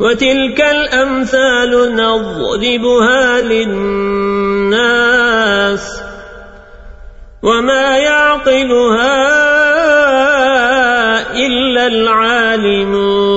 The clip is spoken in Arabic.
وتلك الأمثال نضربها للناس وما يعقلها إلا العالمون